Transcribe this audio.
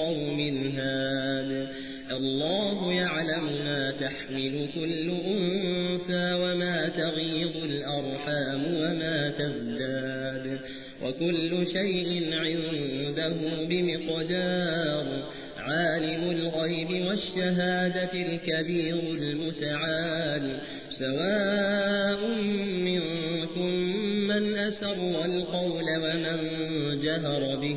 قوم هاد. الله يعلم ما تحمل كل أنثى وما تغيظ الأرحام وما تزداد. وكل شيء عنده بمقدار. عالم الغيب والشهادة الكبير المتعال. سواء منكم من أسر القول ومن جهر به.